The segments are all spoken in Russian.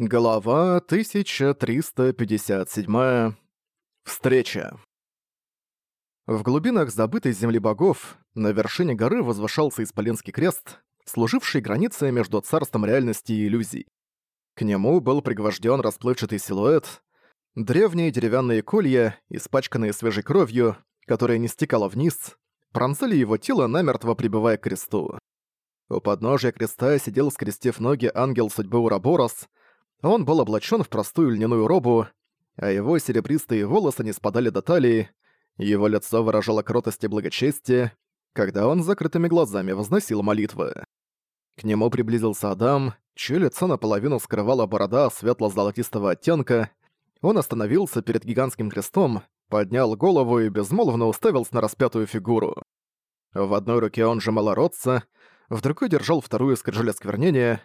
Глава 1357. Встреча. В глубинах забытой земли богов на вершине горы возвышался Исполинский крест, служивший границей между царством реальности и иллюзий. К нему был пригвожден расплывчатый силуэт, древние деревянные колья, испачканные свежей кровью, которая не стекала вниз, пронзали его тело, намертво прибывая к кресту. У подножия креста сидел, скрестив ноги, ангел судьбы Ураборос, он был облачен в простую льняную робу, а его серебристые волосы не спадали до талии, его лицо выражало кротость и благочестие, когда он закрытыми глазами возносил молитвы. К нему приблизился Адам, чье лицо наполовину скрывала борода светло-золотистого оттенка. Он остановился перед гигантским крестом, поднял голову и безмолвно уставился на распятую фигуру. В одной руке он сжимал родца, в другой держал вторую скрижаль осквернения,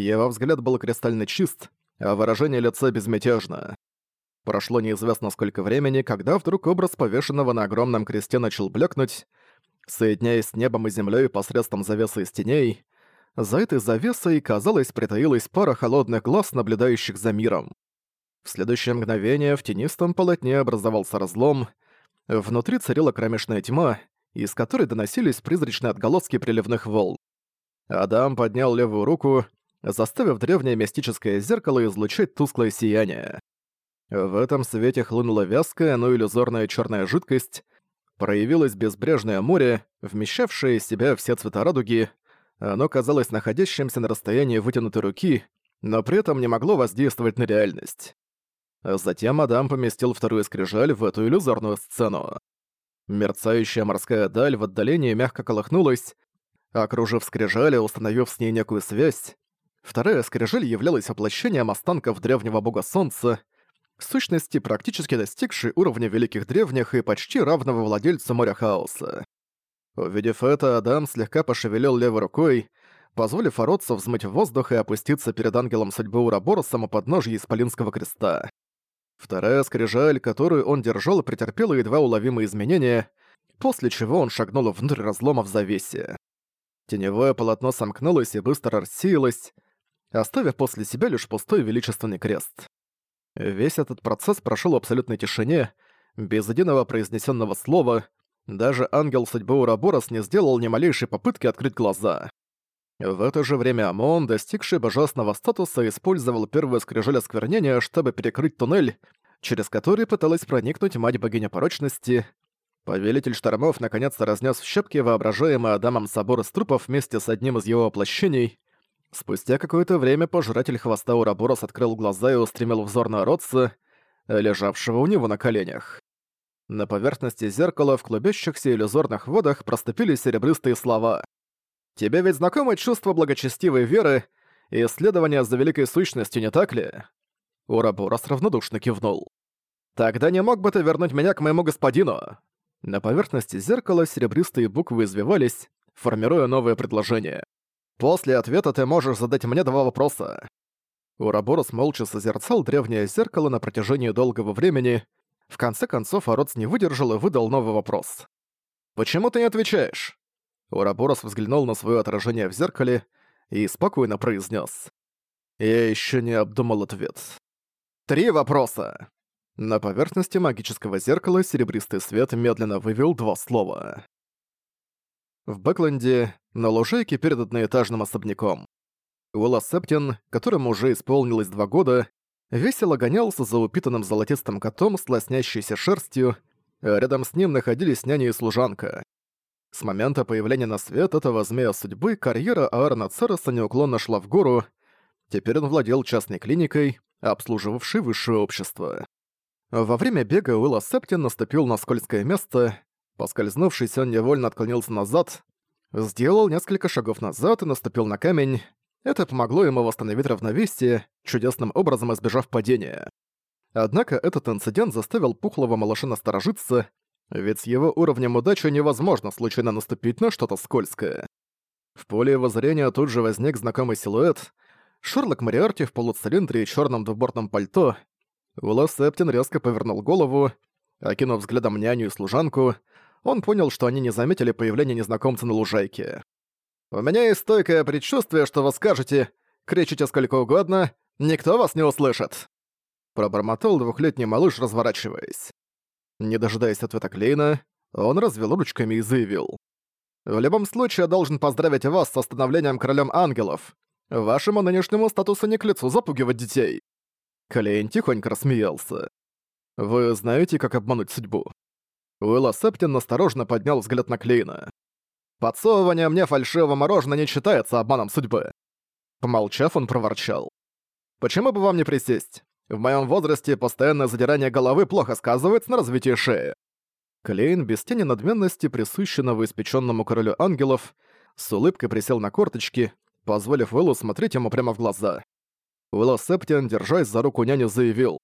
его взгляд был кристально чист, а выражение лица безмятежно. Прошло неизвестно сколько времени, когда вдруг образ повешенного на огромном кресте начал блекнуть, соединяясь с небом и землей посредством завесы из теней. За этой завесой, казалось, притаилась пара холодных глаз, наблюдающих за миром. В следующее мгновение в тенистом полотне образовался разлом, внутри царила кромешная тьма, из которой доносились призрачные отголоски приливных волн. Адам поднял левую руку, заставив древнее мистическое зеркало излучать тусклое сияние. В этом свете хлынула вязкая, но иллюзорная черная жидкость, проявилось безбрежное море, вмещавшее в себя все цвета радуги, оно казалось находящимся на расстоянии вытянутой руки, но при этом не могло воздействовать на реальность. Затем Адам поместил вторую скрижаль в эту иллюзорную сцену. Мерцающая морская даль в отдалении мягко колыхнулась, окружив скрижали, установив с ней некую связь, Вторая скрижаль являлась воплощением останков древнего бога солнца, сущности практически достигший уровня великих древних и почти равного владельцу моря хаоса. Увидев это, Адам слегка пошевелил левой рукой, позволив Ородцу взмыть в воздух и опуститься перед ангелом судьбы Ураборосом у подножья Исполинского креста. Вторая скрижаль, которую он держал, претерпела едва уловимые изменения, после чего он шагнул внутрь разлома в завесе. Теневое полотно сомкнулось и быстро рассеялось, оставив после себя лишь пустой величественный крест. Весь этот процесс прошел в абсолютной тишине, без единого произнесенного слова, даже ангел судьбы Ураборос не сделал ни малейшей попытки открыть глаза. В это же время Амон, достигший божественного статуса, использовал первую скрижаль осквернения, чтобы перекрыть туннель, через который пыталась проникнуть мать богиня порочности. Повелитель штормов наконец-то разнес в щепки воображаемый Адамом собор из трупов вместе с одним из его воплощений, Спустя какое-то время пожиратель хвоста Ураборос открыл глаза и устремил взор на Ротса, лежавшего у него на коленях. На поверхности зеркала в клубящихся иллюзорных водах проступили серебристые слова. «Тебе ведь знакомо чувство благочестивой веры и исследования за великой сущностью, не так ли?» Ураборос равнодушно кивнул. «Тогда не мог бы ты вернуть меня к моему господину?» На поверхности зеркала серебристые буквы извивались, формируя новое предложение. После ответа ты можешь задать мне два вопроса». Ураборос молча созерцал древнее зеркало на протяжении долгого времени. В конце концов, Аротс не выдержал и выдал новый вопрос. «Почему ты не отвечаешь?» Ураборос взглянул на свое отражение в зеркале и спокойно произнес: «Я еще не обдумал ответ». «Три вопроса!» На поверхности магического зеркала серебристый свет медленно вывел два слова. В Бэкленде, на лужайке перед одноэтажным особняком. Уолла Септин, которому уже исполнилось два года, весело гонялся за упитанным золотистым котом с лоснящейся шерстью, а рядом с ним находились няня и служанка. С момента появления на свет этого змея судьбы карьера Аарона Цереса неуклонно шла в гору, теперь он владел частной клиникой, обслуживавшей высшее общество. Во время бега Уилла Септин наступил на скользкое место, Поскользнувшись, он невольно отклонился назад, сделал несколько шагов назад и наступил на камень. Это помогло ему восстановить равновесие, чудесным образом избежав падения. Однако этот инцидент заставил пухлого малыша насторожиться, ведь с его уровнем удачи невозможно случайно наступить на что-то скользкое. В поле его зрения тут же возник знакомый силуэт. Шерлок Мариарти в полуцилиндре и черном двубортном пальто. Уилла Септин резко повернул голову, окинув взглядом няню и служанку, он понял, что они не заметили появления незнакомца на лужайке. «У меня есть стойкое предчувствие, что вы скажете, кричите сколько угодно, Никто вас не услышит!» Пробормотал двухлетний малыш, разворачиваясь. Не дожидаясь ответа Клейна, он развел ручками и заявил. «В любом случае, я должен поздравить вас с становлением королем ангелов. Вашему нынешнему статусу не к лицу запугивать детей». Клейн тихонько рассмеялся. «Вы знаете, как обмануть судьбу?» Уилла Септин осторожно поднял взгляд на Клейна. «Подсовывание мне фальшивого мороженого не считается обманом судьбы». Помолчав, он проворчал. «Почему бы вам не присесть? В моем возрасте постоянное задирание головы плохо сказывается на развитии шеи». Клейн, без тени надменности, присущий новоиспеченному королю ангелов, с улыбкой присел на корточки, позволив Уиллу смотреть ему прямо в глаза. Уилла Септиан, держась за руку няни, заявил.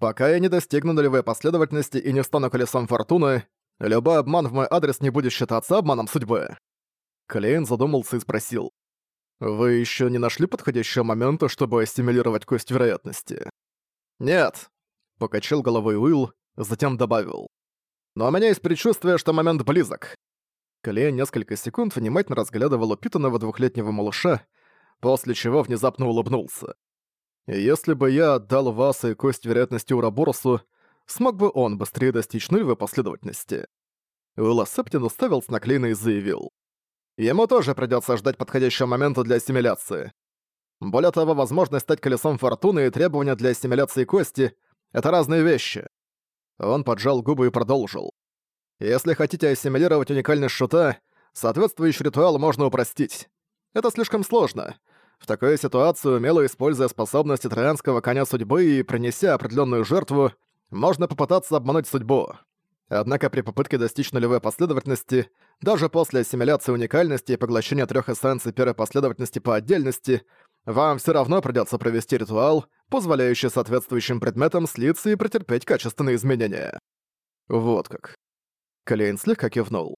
«Пока я не достигну нулевой последовательности и не стану колесом фортуны, любой обман в мой адрес не будет считаться обманом судьбы». Клейн задумался и спросил. «Вы еще не нашли подходящего момента, чтобы ассимилировать кость вероятности?» «Нет», — покачал головой Уилл, затем добавил. «Но у меня есть предчувствие, что момент близок». Клейн несколько секунд внимательно разглядывал упитанного двухлетнего малыша, после чего внезапно улыбнулся. Если бы я отдал вас и кость вероятности Ураборосу, смог бы он быстрее достичь нулевой последовательности. Уилла Септин уставился на Клейна и заявил. Ему тоже придётся ждать подходящего момента для ассимиляции. Более того, возможность стать колесом фортуны и требования для ассимиляции кости — это разные вещи. Он поджал губы и продолжил. Если хотите ассимилировать уникальность шута, соответствующий ритуал можно упростить. Это слишком сложно. В такой ситуации, умело используя способности троянского коня судьбы и принеся определенную жертву, можно попытаться обмануть судьбу. Однако при попытке достичь нулевой последовательности, даже после ассимиляции уникальности и поглощения трех эссенций первой последовательности по отдельности, вам все равно придется провести ритуал, позволяющий соответствующим предметам слиться и претерпеть качественные изменения. Вот как. Клейн слегка кивнул.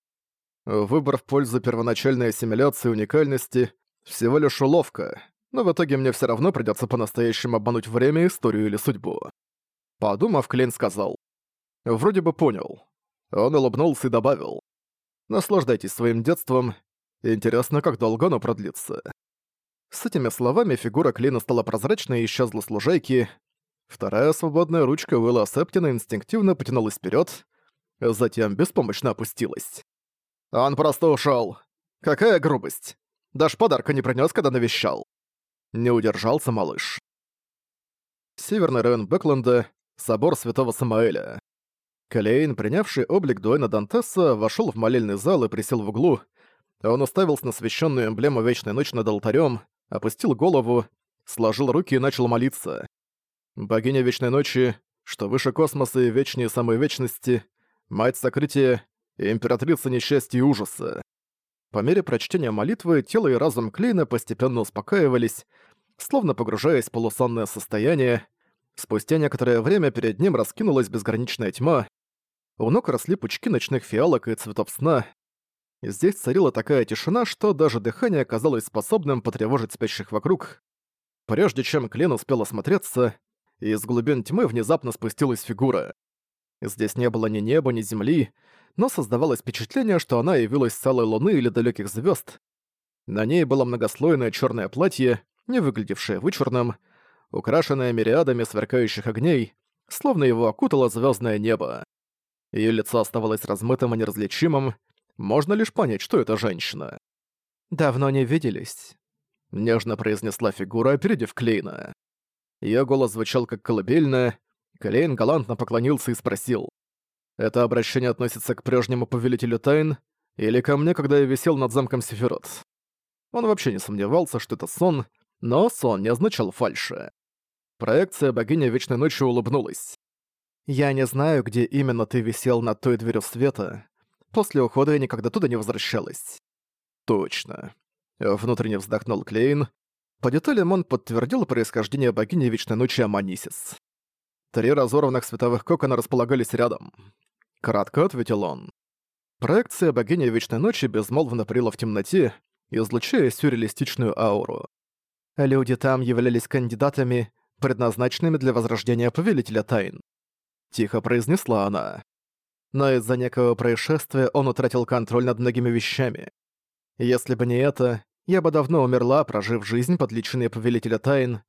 Выбор в пользу первоначальной ассимиляции уникальности всего лишь уловка, но в итоге мне все равно придется по-настоящему обмануть время, историю или судьбу. Подумав, Клейн сказал. Вроде бы понял. Он улыбнулся и добавил. Наслаждайтесь своим детством. Интересно, как долго оно продлится. С этими словами фигура Клина стала прозрачной и исчезла с лужайки. Вторая свободная ручка Уилла Септина инстинктивно потянулась вперед, затем беспомощно опустилась. «Он просто ушел. Какая грубость!» Даже подарка не принес, когда навещал. Не удержался малыш. Северный район Бэкленда, собор Святого Самаэля. Калейн, принявший облик Дуэна Дантеса, вошел в молельный зал и присел в углу. Он уставился на священную эмблему Вечной Ночи над алтарем, опустил голову, сложил руки и начал молиться. Богиня Вечной Ночи, что выше космоса и вечнее самой вечности, мать сокрытия и императрица несчастья и ужаса. По мере прочтения молитвы тело и разум Клейна постепенно успокаивались, словно погружаясь в полусонное состояние. Спустя некоторое время перед ним раскинулась безграничная тьма. У ног росли пучки ночных фиалок и цветов сна. Здесь царила такая тишина, что даже дыхание казалось способным потревожить спящих вокруг. Прежде чем Клен успел осмотреться, из глубин тьмы внезапно спустилась фигура. Здесь не было ни неба, ни земли, но создавалось впечатление, что она явилась с целой луны или далеких звезд. На ней было многослойное черное платье, не выглядевшее вычурным, украшенное мириадами сверкающих огней, словно его окутало звездное небо. Ее лицо оставалось размытым и неразличимым, можно лишь понять, что это женщина. «Давно не виделись», — нежно произнесла фигура, опередив Клейна. Ее голос звучал как колыбельная, Клейн галантно поклонился и спросил. Это обращение относится к прежнему повелителю тайн или ко мне, когда я висел над замком Сефирот. Он вообще не сомневался, что это сон, но сон не означал фальши. Проекция богини Вечной Ночи улыбнулась. «Я не знаю, где именно ты висел над той дверью света. После ухода я никогда туда не возвращалась». «Точно». Внутренне вздохнул Клейн. По деталям он подтвердил происхождение богини Вечной Ночи Аманисис. Три разорванных световых кокона располагались рядом. Кратко ответил он. Проекция богини Вечной Ночи безмолвно парила в темноте, излучая сюрреалистичную ауру. Люди там являлись кандидатами, предназначенными для возрождения Повелителя Тайн. Тихо произнесла она. Но из-за некого происшествия он утратил контроль над многими вещами. Если бы не это, я бы давно умерла, прожив жизнь под личиной Повелителя Тайн,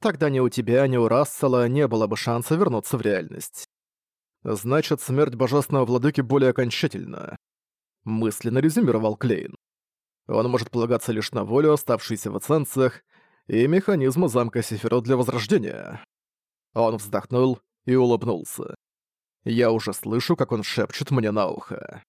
тогда ни у тебя, ни у Рассела не было бы шанса вернуться в реальность. Значит, смерть божественного владыки более окончательна. Мысленно резюмировал Клейн. Он может полагаться лишь на волю, оставшуюся в эссенциях, и механизму замка Сефирот для возрождения. Он вздохнул и улыбнулся. Я уже слышу, как он шепчет мне на ухо.